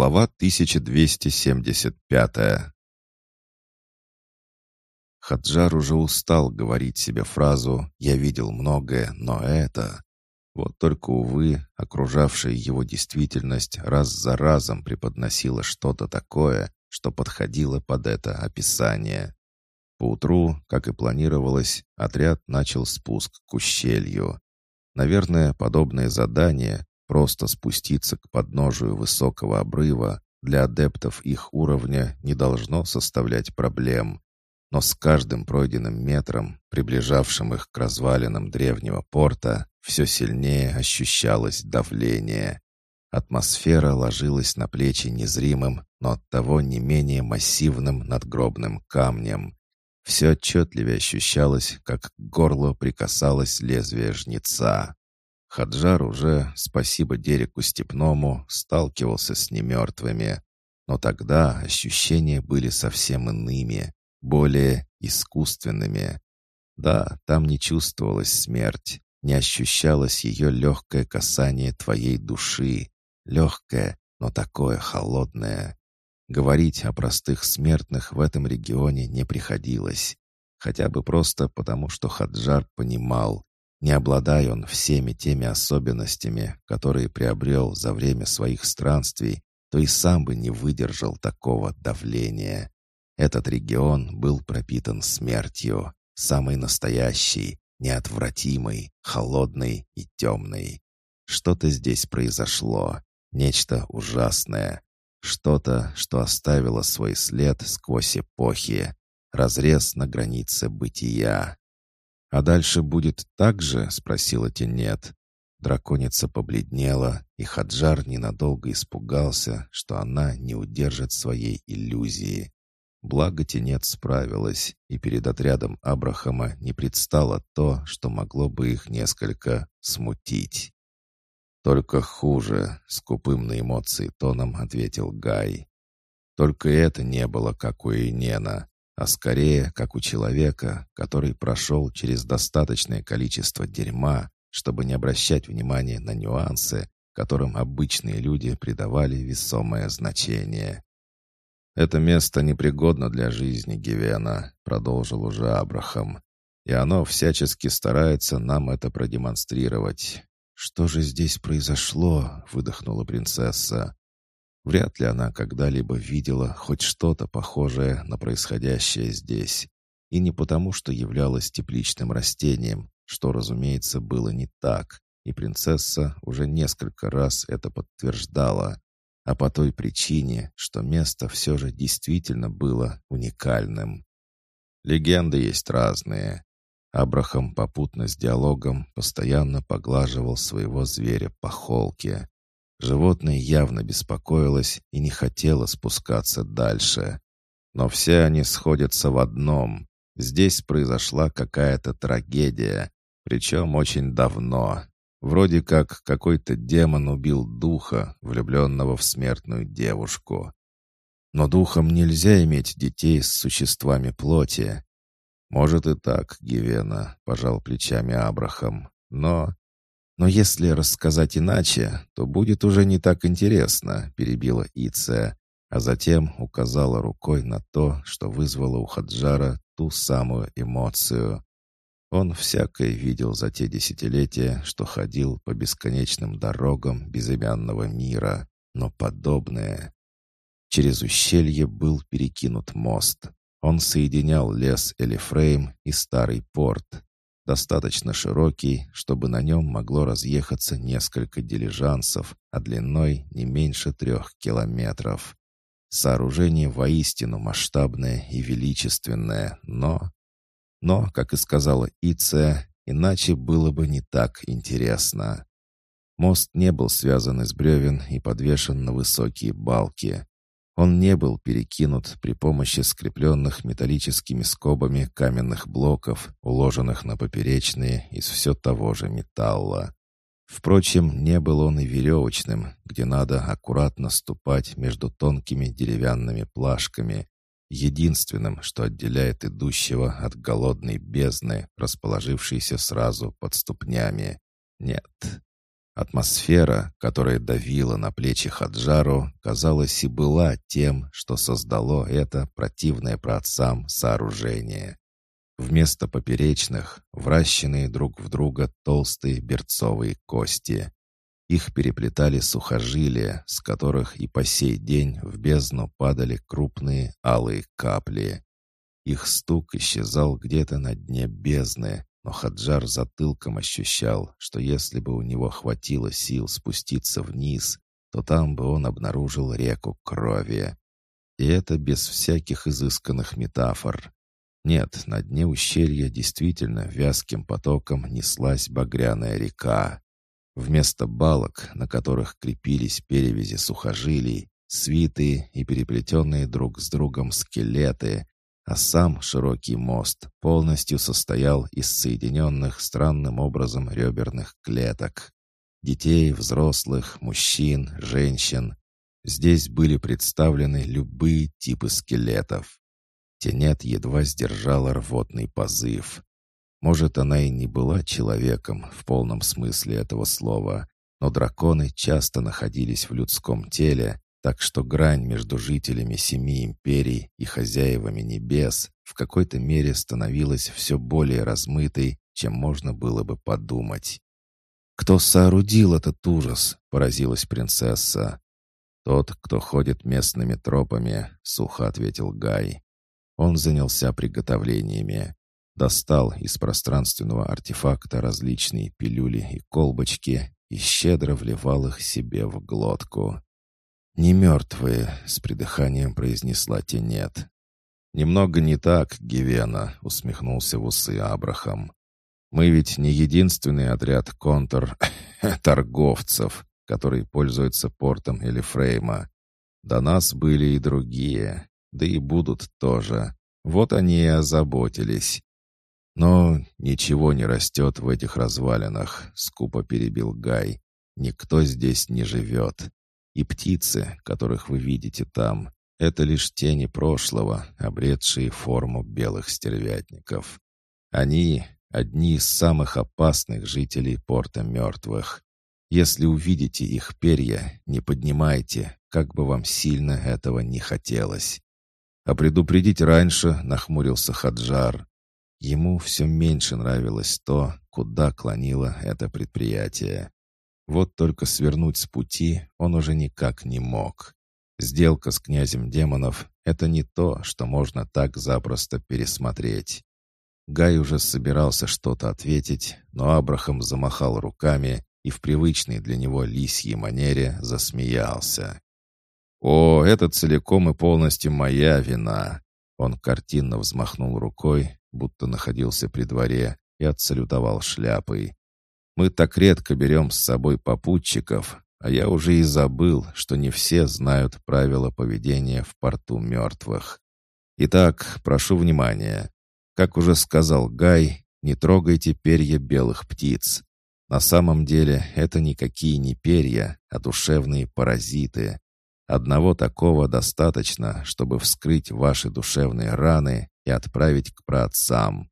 Глава 1275 Хаджар уже устал говорить себе фразу «я видел многое, но это...» Вот только, увы, окружавшая его действительность раз за разом преподносила что-то такое, что подходило под это описание. Поутру, как и планировалось, отряд начал спуск к ущелью. Наверное, подобное задание — просто спуститься к подножию высокого обрыва — для адептов их уровня не должно составлять проблем. Но с каждым пройденным метром, приближавшим их к развалинам древнего порта, все сильнее ощущалось давление. Атмосфера ложилась на плечи незримым, но оттого не менее массивным надгробным камнем. Все отчетливее ощущалось, как к горлу прикасалось лезвие жнеца. Хаджар уже, спасибо Дереку Степному, сталкивался с немертвыми. Но тогда ощущения были совсем иными, более искусственными. Да, там не чувствовалась смерть, не ощущалось ее легкое касание твоей души. Легкое, но такое холодное. Говорить о простых смертных в этом регионе не приходилось. Хотя бы просто потому, что Хаджар понимал, не обладая он всеми теми особенностями, которые приобрел за время своих странствий, то и сам бы не выдержал такого давления. Этот регион был пропитан смертью, самой настоящей, неотвратимой, холодной и темной. Что-то здесь произошло, нечто ужасное, что-то, что оставило свой след сквозь эпохи, разрез на границе бытия. «А дальше будет так же?» — спросила Тенет. Драконица побледнела, и Хаджар ненадолго испугался, что она не удержит своей иллюзии. Благо Тенет справилась, и перед отрядом Абрахама не предстало то, что могло бы их несколько смутить. «Только хуже», — скупым на эмоции тоном ответил Гай. «Только это не было, как у Инена, а скорее, как у человека, который прошел через достаточное количество дерьма, чтобы не обращать внимания на нюансы, которым обычные люди придавали весомое значение. «Это место непригодно для жизни Гивена», — продолжил уже Абрахам. «И оно всячески старается нам это продемонстрировать». «Что же здесь произошло?» — выдохнула принцесса. Вряд ли она когда-либо видела хоть что-то похожее на происходящее здесь. И не потому, что являлась тепличным растением, что, разумеется, было не так, и принцесса уже несколько раз это подтверждала а по той причине, что место все же действительно было уникальным. Легенды есть разные. Абрахам попутно с диалогом постоянно поглаживал своего зверя по холке. Животное явно беспокоилось и не хотело спускаться дальше. Но все они сходятся в одном. Здесь произошла какая-то трагедия, причем очень давно, Вроде как какой-то демон убил духа, влюбленного в смертную девушку. Но духом нельзя иметь детей с существами плоти. Может и так, Гивена, пожал плечами Абрахам. Но... Но если рассказать иначе, то будет уже не так интересно, перебила Иция, а затем указала рукой на то, что вызвало у Хаджара ту самую эмоцию. Он всякое видел за те десятилетия, что ходил по бесконечным дорогам безымянного мира, но подобное... Через ущелье был перекинут мост. Он соединял лес Элифрейм и старый порт, достаточно широкий, чтобы на нем могло разъехаться несколько дилижансов, а длиной не меньше трех километров. Сооружение воистину масштабное и величественное, но но, как и сказала Иция, иначе было бы не так интересно. Мост не был связан из бревен и подвешен на высокие балки. Он не был перекинут при помощи скрепленных металлическими скобами каменных блоков, уложенных на поперечные из все того же металла. Впрочем, не был он и веревочным, где надо аккуратно ступать между тонкими деревянными плашками, единственным, что отделяет идущего от голодной бездны, расположившейся сразу под ступнями. Нет. Атмосфера, которая давила на плечи Хаджару, казалось и была тем, что создало это противное праотцам сооружение. Вместо поперечных, вращенные друг в друга толстые берцовые кости. Их переплетали сухожилия, с которых и по сей день в бездну падали крупные алые капли. Их стук исчезал где-то на дне бездны, но Хаджар затылком ощущал, что если бы у него хватило сил спуститься вниз, то там бы он обнаружил реку крови. И это без всяких изысканных метафор. Нет, на дне ущелья действительно вязким потоком неслась багряная река. Вместо балок, на которых крепились перевязи сухожилий, свитые и переплетенные друг с другом скелеты, а сам широкий мост полностью состоял из соединенных странным образом реберных клеток. Детей, взрослых, мужчин, женщин. Здесь были представлены любые типы скелетов. Тенет едва сдержала рвотный позыв. Может, она и не была человеком в полном смысле этого слова, но драконы часто находились в людском теле, так что грань между жителями семи империй и хозяевами небес в какой-то мере становилась все более размытой, чем можно было бы подумать. «Кто соорудил этот ужас?» — поразилась принцесса. «Тот, кто ходит местными тропами», — сухо ответил Гай. Он занялся приготовлениями. Достал из пространственного артефакта различные пилюли и колбочки и щедро вливал их себе в глотку. «Не мертвые», — с придыханием произнесла Тенет. «Немного не так, Гивена», — усмехнулся в усы Абрахам. «Мы ведь не единственный отряд контр... торговцев, который пользуется портом или фрейма. До нас были и другие, да и будут тоже. Вот они и озаботились. Но ничего не растет в этих развалинах», — скупо перебил Гай. «Никто здесь не живет. И птицы, которых вы видите там, это лишь тени прошлого, обретшие форму белых стервятников. Они — одни из самых опасных жителей порта мертвых. Если увидите их перья, не поднимайте, как бы вам сильно этого не хотелось. А предупредить раньше нахмурился Хаджар. Ему все меньше нравилось то, куда клонило это предприятие. Вот только свернуть с пути он уже никак не мог. Сделка с князем демонов — это не то, что можно так запросто пересмотреть. Гай уже собирался что-то ответить, но Абрахам замахал руками и в привычной для него лисьей манере засмеялся. «О, это целиком и полностью моя вина!» Он картинно взмахнул рукой, будто находился при дворе, и отсалютовал шляпой. Мы так редко берем с собой попутчиков, а я уже и забыл, что не все знают правила поведения в порту мертвых. Итак, прошу внимания. Как уже сказал Гай, не трогайте перья белых птиц. На самом деле это никакие не перья, а душевные паразиты. Одного такого достаточно, чтобы вскрыть ваши душевные раны и отправить к праотцам.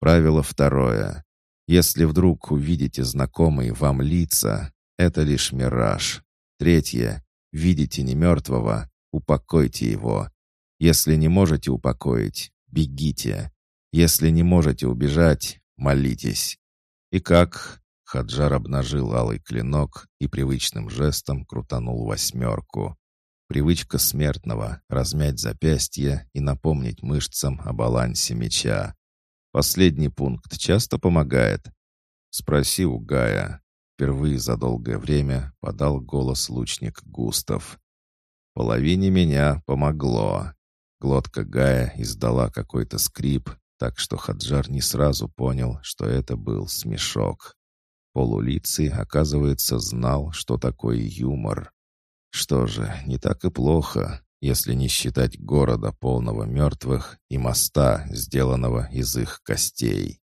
Правило второе. Если вдруг увидите знакомые вам лица, это лишь мираж. Третье. Видите не мертвого, упокойте его. Если не можете упокоить, бегите. Если не можете убежать, молитесь. И как? Хаджар обнажил алый клинок и привычным жестом крутанул восьмерку. Привычка смертного — размять запястье и напомнить мышцам о балансе меча. Последний пункт часто помогает? Спроси у Гая. Впервые за долгое время подал голос лучник Густав. Половине меня помогло. Глотка Гая издала какой-то скрип, так что Хаджар не сразу понял, что это был смешок. Полулицый, оказывается, знал, что такое юмор. Что же, не так и плохо если не считать города, полного мертвых, и моста, сделанного из их костей.